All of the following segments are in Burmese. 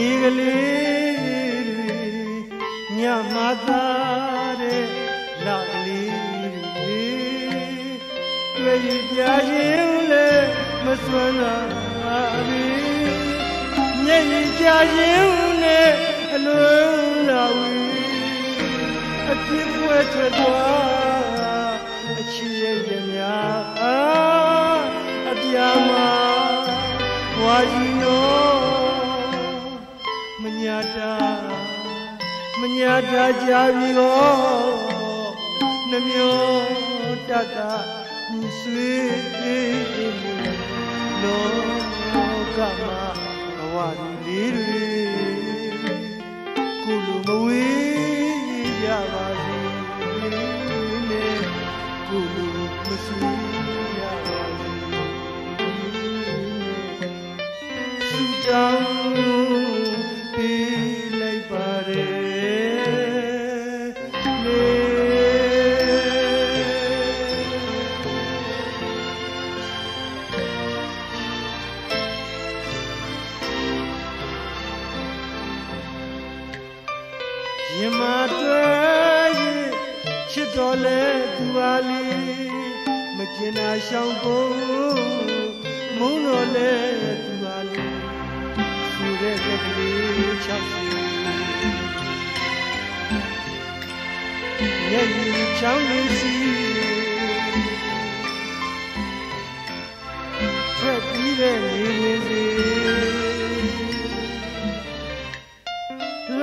နေမသာတဲ့နေကလေးတွေညမသာတဲ့လကလေးတွေတွေ့ရပြခြင်းလေမစွမ်းလာပြီညရင်ကြခြင်းနဲ့အလွန်လာဝီအပြစ်ွယ်ထွက်သွား မညာတာကြပြီကောနှမျိုးတတ်တာဆွေလောကမှာဘဝလေးတွေကုလိုမဝေးရပါစေနဲ့ကုလိုမဆွေးရပါစေဆုတောင်းပေး ရင်မတွေ့ရင်ချစ်တော်လဲသူပါလီမကျင်နာရှောင်းဖို့မုန်းတော်လဲသူပါလီဆူတဲ့ကလေးချောက်စီရဲ့ရင်ချောင်းလေးစီထွက်ပြီးတဲ့နေဝင်စီ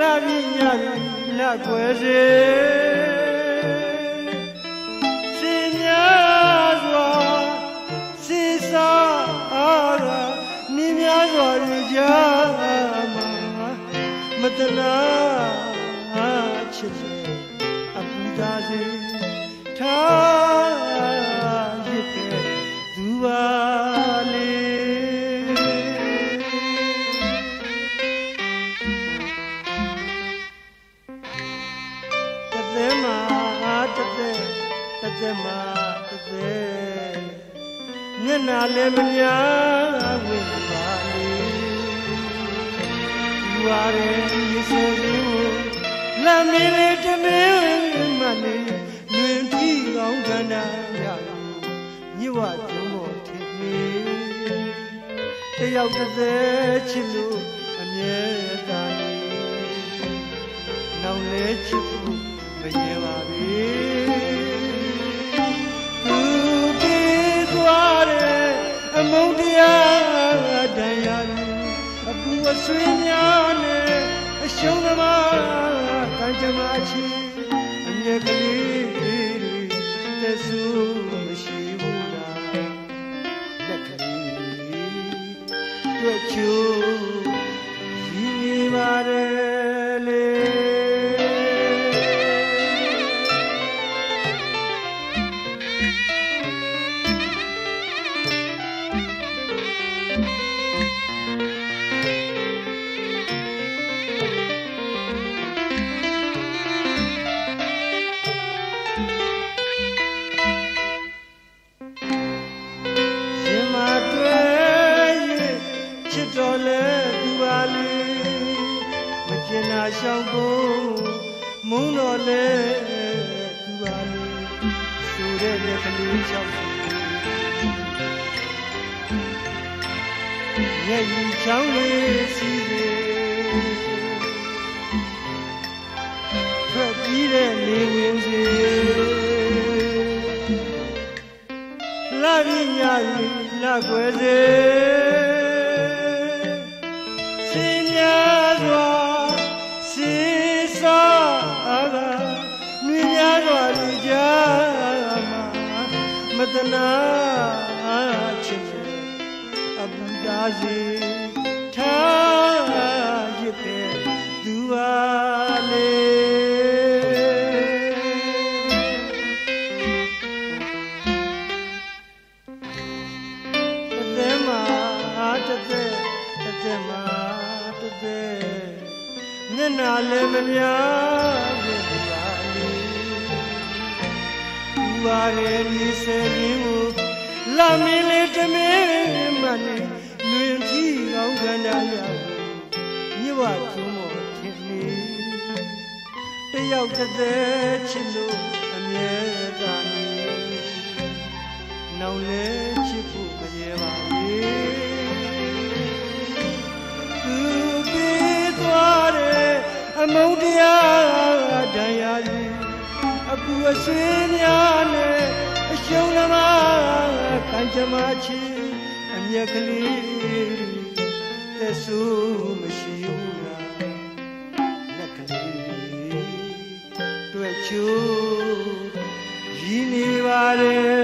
လာပြီည ပြီလက်ွယ်စေစင်များစွာစိစာအားရနိများစွာရကြမှာမတနာချစ်စေအပူသာစေထား သက်မှာတသက်တသက်မှာတသက်မျက်နာလည်းမများဝင်ပါလေယူရတဲ့ရေစလေးကိုလမ်းမင်းလေးတမင်းမလေးလွင်ပြီးကောင်းကန္နာရလို့မြစ်ဝကျုံးပေါ်ထင်နေတယောက်တစ်သက်ချစ်လို့အမြဲတမ်းနေနောင်လဲချစ်ဖို့မ ရေပါပြီသူပြေးသွားတဲ့အမုန်းတရားတရားလူအပူအဆွေးများနဲ့အရှုံးသမားကံကြမ္မာချီအမြဲကလေး ရှောင်းဖို့မုန်းတော်လဲသူပါလေဆိုတဲ့လက်ကလေးချောက်ရဲ့ရင်ချောင်းလေးစီလေထွက်ပြီးတဲ့နေဝင်စီလာပြီညပြီလာွယ်စေစ နာချစ်စေအပူတာစီထားရတဲ့သူပါလေတသက်မှာတသက်တသက်မှာတသက်မျက်နာလည်းမများ ပါရဲ့ဒီစရင်းကိုလာမင်းလေးတမင်းမနဲ့လွင်ကြီးကောင်းကန္တာရမြစ်ဝကျွန်းမောထင်နေတယောက်တစ်သက်ချစ်လို့အမြဲတမ်းနေနောင်လဲချစ်ဖို့မရေပါလေ အကူအစင်းများနဲ့အရှုံးသမားကံကြမ္မာချီအမျက်ကလေးသက်ဆူမရှိဘူးလားလက်ကလေးတွေ့ချိုးရင်းနေပါလေ